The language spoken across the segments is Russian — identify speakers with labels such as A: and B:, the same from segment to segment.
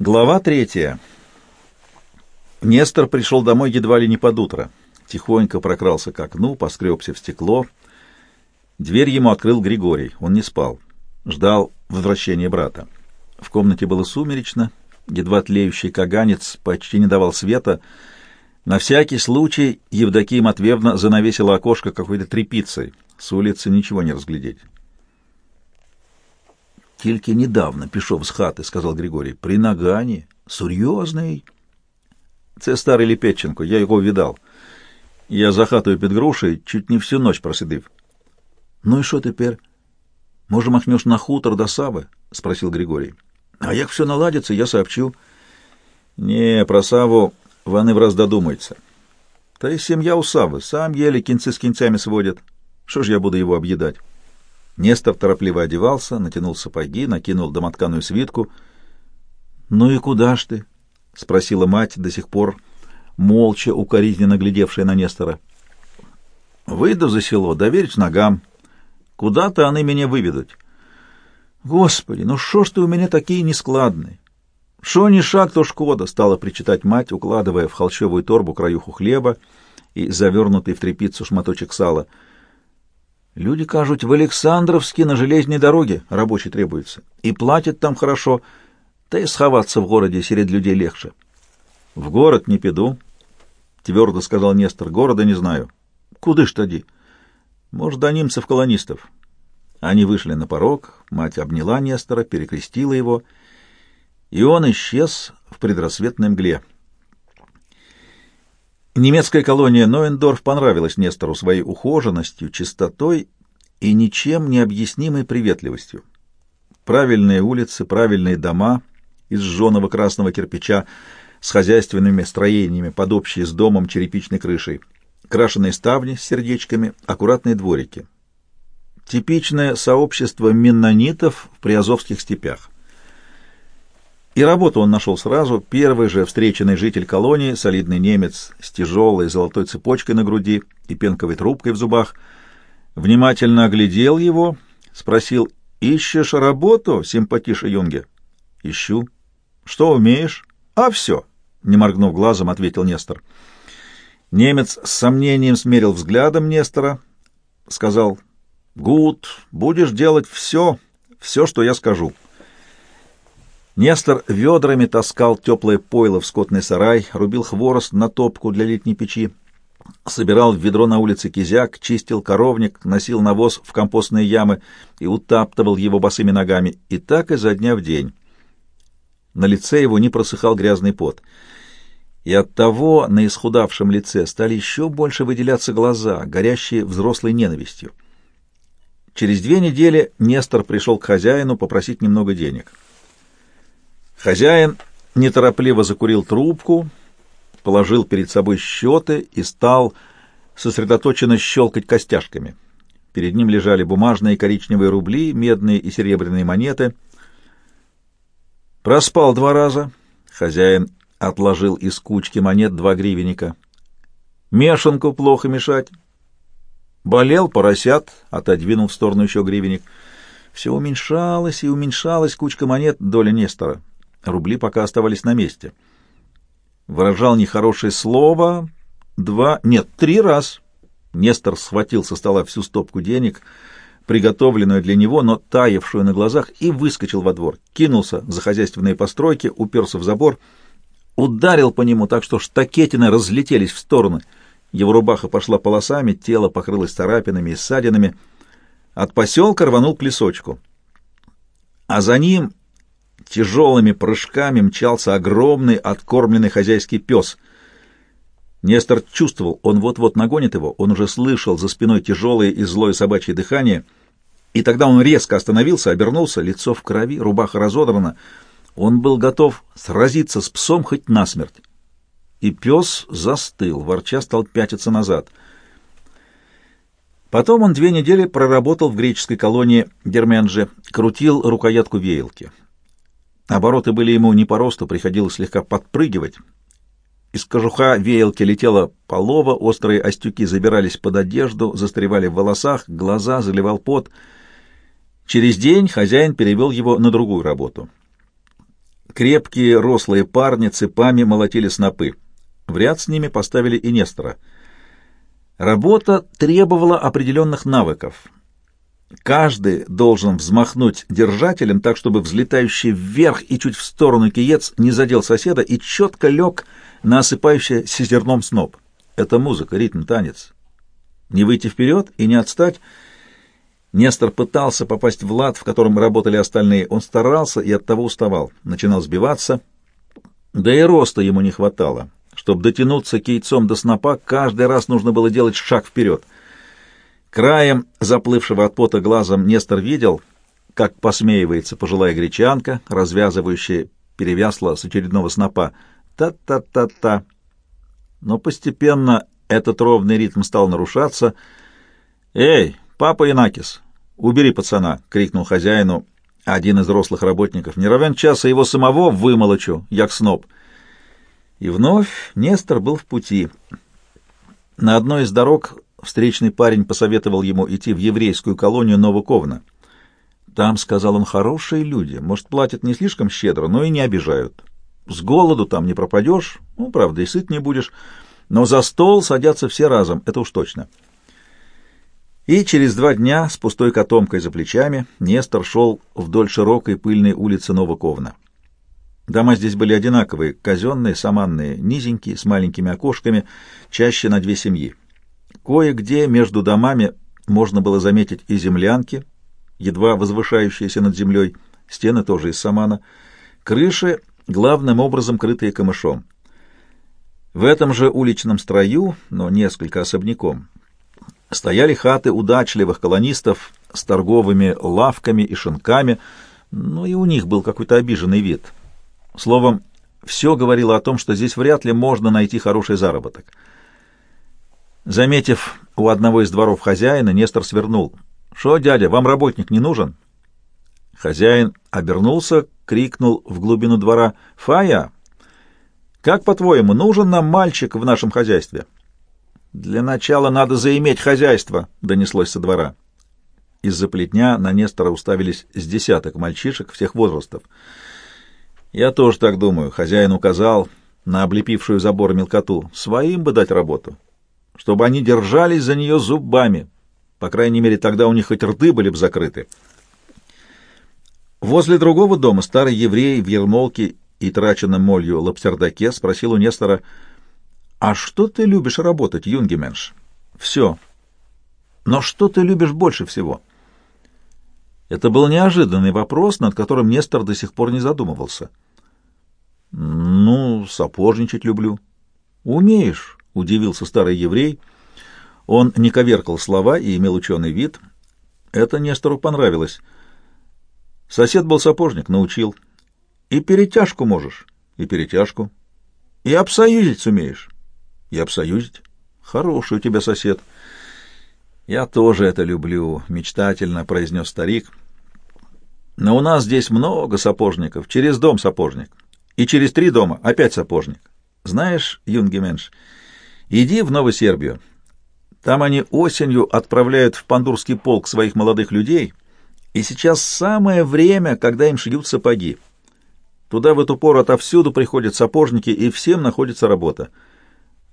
A: Глава третья. Нестор пришел домой едва ли не под утро. Тихонько прокрался к окну, поскребся в стекло. Дверь ему открыл Григорий. Он не спал. Ждал возвращения брата. В комнате было сумеречно. Едва тлеющий каганец почти не давал света. На всякий случай Евдокия Матвеевна занавесила окошко какой-то тряпицей. С улицы ничего не разглядеть.
B: Тільки недавно пішов з хати, сказав Григорій. При нагані. Серйозний.
A: Це старий Ліпетченко, я його віддав. Я за хатою під грушею чуть не всю ніч просидив.
B: Ну і що тепер? Може, махнеш на хутор до Сави? спросил Григорій. А як все наладиться, я сообщу.
A: Не, про Саву вони враз додумаються. Та й сім'я у Сави, сам еле кінці з кінцями сводять. Що ж я буду его объедать? Нестор торопливо одевался, натянул сапоги, накинул домотканую свитку.
B: — Ну и куда ж ты? — спросила мать, до сих пор молча укоризненно глядевшая на Нестора.
A: — Выйду за село, доверить ногам. Куда-то они меня выведут.
B: — Господи, ну что ж ты у меня такие нескладные? — Шо ни шаг, то шкода, — стала причитать мать, укладывая в холщовую торбу краюху хлеба и завернутый в тряпицу шматочек сала — Люди кажут, в Александровске на железной дороге рабочий требуется. И платят там хорошо, да и сховаться в городе среди людей легче.
A: — В город не пойду, — твердо сказал Нестор. — Города не знаю.
B: — Куды ж тоді?
A: — Может, до немцев-колонистов. Они вышли на порог, мать обняла Нестора, перекрестила его, и он исчез в предрассветной мгле. Немецкая колония Ноендорф понравилась Нестору своей ухоженностью, чистотой и ничем не объяснимой приветливостью. Правильные улицы, правильные дома из жженого красного кирпича с хозяйственными строениями под общей с домом черепичной крышей, крашеные ставни с сердечками, аккуратные дворики. Типичное сообщество меннонитов в приазовских степях. И работу он нашел сразу. Первый же встреченный житель колонии, солидный немец с тяжелой золотой цепочкой на груди и пенковой трубкой в зубах, внимательно оглядел его, спросил, «Ищешь работу, симпатиша Юнге?» «Ищу». «Что умеешь?» «А все», — не моргнув глазом, ответил Нестор. Немец с сомнением смерил взглядом Нестора, сказал, «Гуд, будешь делать все, все, что я скажу». Нестор ведрами таскал теплое пойло в скотный сарай, рубил хворост на топку для летней печи, собирал в ведро на улице кизяк, чистил коровник, носил навоз в компостные ямы и утаптывал его босыми ногами, и так изо дня в день. На лице его не просыхал грязный пот. И оттого на исхудавшем лице стали еще больше выделяться глаза, горящие взрослой ненавистью. Через две недели Нестор пришел к хозяину попросить немного денег — Хозяин неторопливо закурил трубку, положил перед собой счеты и стал сосредоточенно щелкать костяшками. Перед ним лежали бумажные коричневые рубли, медные и серебряные монеты. Проспал два раза. Хозяин отложил из кучки монет два гривенника. Мешанку плохо мешать. Болел поросят, отодвинул в сторону еще гривенник. Все уменьшалось и уменьшалась кучка монет доля Нестора. Рубли пока оставались на месте. Выражал нехорошее слово. Два... Нет, три раз. Нестор схватил со стола всю стопку денег, приготовленную для него, но таявшую на глазах, и выскочил во двор. Кинулся за хозяйственные постройки, уперся в забор, ударил по нему так, что штакетины разлетелись в стороны. Его рубаха пошла полосами, тело покрылось царапинами и ссадинами. От поселка рванул к лесочку. А за ним тяжелыми прыжками мчался огромный откормленный хозяйский пес. Нестор чувствовал, он вот-вот нагонит его, он уже слышал за спиной тяжелое и злое собачье дыхание, и тогда он резко остановился, обернулся, лицо в крови, рубаха разодрана. Он был готов сразиться с псом хоть насмерть. И пес застыл, ворча стал пятиться назад. Потом он две недели проработал в греческой колонии Дерменджи, крутил рукоятку веялки. Обороты были ему не по росту, приходилось слегка подпрыгивать. Из кожуха веялки летела полова, острые остюки забирались под одежду, застревали в волосах, глаза заливал пот. Через день хозяин перевел его на другую работу. Крепкие, рослые парни цепами молотили снопы. В ряд с ними поставили и Нестора. Работа требовала определенных навыков. Каждый должен взмахнуть держателем так, чтобы взлетающий вверх и чуть в сторону киец не задел соседа и четко лег на осыпающийся зерном сноп. Это музыка, ритм, танец. Не выйти вперед и не отстать. Нестор пытался попасть в лад, в котором работали остальные. Он старался и оттого уставал. Начинал сбиваться. Да и роста ему не хватало. Чтобы дотянуться кейцом до снопа, каждый раз нужно было делать шаг вперед. Краем заплывшего от пота глазом Нестор видел, как посмеивается пожилая гречанка, развязывающая перевясло с очередного снопа. Та-та-та-та. Но постепенно этот ровный ритм стал нарушаться. «Эй, папа Инакис, убери пацана!» — крикнул хозяину один из взрослых работников. «Не равен часа его самого вымолочу, як сноб!» И вновь Нестор был в пути. На одной из дорог встречный парень посоветовал ему идти в еврейскую колонию Новоковна. Там, сказал он, хорошие люди, может, платят не слишком щедро, но и не обижают. С голоду там не пропадешь, ну, правда, и сыт не будешь, но за стол садятся все разом, это уж точно. И через два дня с пустой котомкой за плечами Нестор шел вдоль широкой пыльной улицы Новоковна. Дома здесь были одинаковые, казенные, саманные, низенькие, с маленькими окошками, чаще на две семьи. Кое-где между домами можно было заметить и землянки, едва возвышающиеся над землей, стены тоже из самана, крыши, главным образом крытые камышом. В этом же уличном строю, но несколько особняком, стояли хаты удачливых колонистов с торговыми лавками и шинками, но и у них был какой-то обиженный вид. Словом, все говорило о том, что здесь вряд ли можно найти хороший заработок. Заметив у одного из дворов хозяина, Нестор свернул. «Шо, дядя, вам работник не нужен?» Хозяин обернулся, крикнул в глубину двора. «Фая, как, по-твоему, нужен нам мальчик в нашем хозяйстве? Для начала надо заиметь хозяйство, донеслось со двора. Из-за плетня на Нестора уставились с десяток мальчишек всех возрастов. Я тоже так думаю, хозяин указал на облепившую забор мелкоту. Своим бы дать работу, чтобы они держались за нее зубами. По крайней мере, тогда у них хоть рты были бы закрыты. Возле другого дома старый еврей в ермолке и траченном молью лапсердаке спросил у Нестора, «А что ты любишь работать, юнгеменш?» «Все. Но что ты любишь больше всего?» Это был неожиданный вопрос, над которым Нестор до сих пор не задумывался. «Ну, сапожничать люблю». «Умеешь?» — удивился старый еврей. Он не коверкал слова и имел ученый вид. Это Нестору понравилось. Сосед был сапожник, научил. И перетяжку можешь, и перетяжку. И обсоюзить сумеешь, и обсоюзить. Хороший у тебя сосед. Я тоже это люблю, мечтательно произнес старик. Но у нас здесь много сапожников, через дом сапожник. И через три дома опять сапожник. Знаешь, Юнгеменш, иди в Новосербию. Там они осенью отправляют в пандурский полк своих молодых людей, и сейчас самое время, когда им шьют сапоги. Туда в эту пору отовсюду приходят сапожники, и всем находится работа.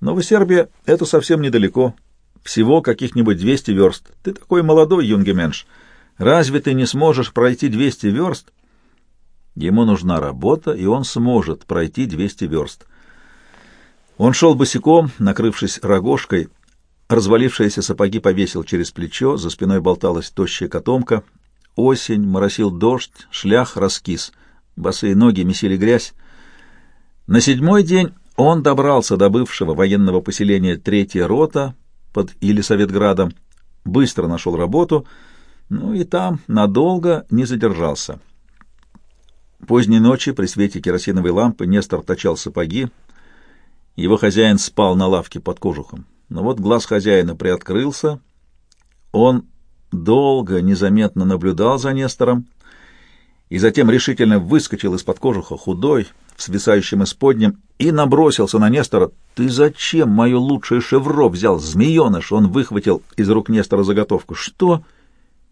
A: Новосербия — это совсем недалеко. Всего каких-нибудь 200 верст. Ты такой молодой, юнгеменш. Разве ты не сможешь пройти 200 верст? Ему нужна работа, и он сможет пройти 200 верст. Он шел босиком, накрывшись рогожкой. Развалившиеся сапоги повесил через плечо, за спиной болталась тощая котомка. Осень, моросил дождь, шлях раскис — босые ноги месили грязь. На седьмой день он добрался до бывшего военного поселения Третья рота под Елисаветградом, быстро нашел работу, ну и там надолго не задержался. Поздней ночи при свете керосиновой лампы Нестор точал сапоги. Его хозяин спал на лавке под кожухом. Но вот глаз хозяина приоткрылся. Он долго, незаметно наблюдал за Нестором, и затем решительно выскочил из-под кожуха худой, в свисающем исподнем, и набросился на Нестора. «Ты зачем мое лучшее шевро взял, змееныш?» Он выхватил из рук Нестора заготовку. «Что?»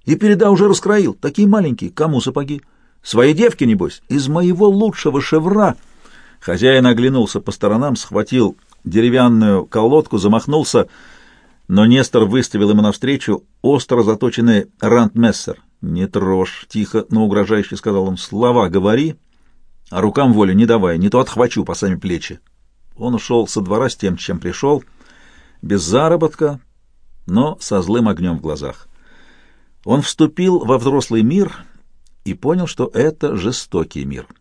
A: «И переда уже раскроил. Такие маленькие. Кому сапоги?»
B: Своей девки, небось? Из моего лучшего шевра!» Хозяин оглянулся по сторонам, схватил деревянную колодку, замахнулся, но Нестор выставил ему навстречу остро заточенный рантмессер. «Не трожь!» — тихо, но угрожающе сказал он. «Слова говори, а рукам воли не давай, не то отхвачу по сами плечи». Он ушел со двора с тем, чем пришел, без заработка, но со злым огнем в глазах. Он вступил во взрослый мир и понял, что это жестокий мир —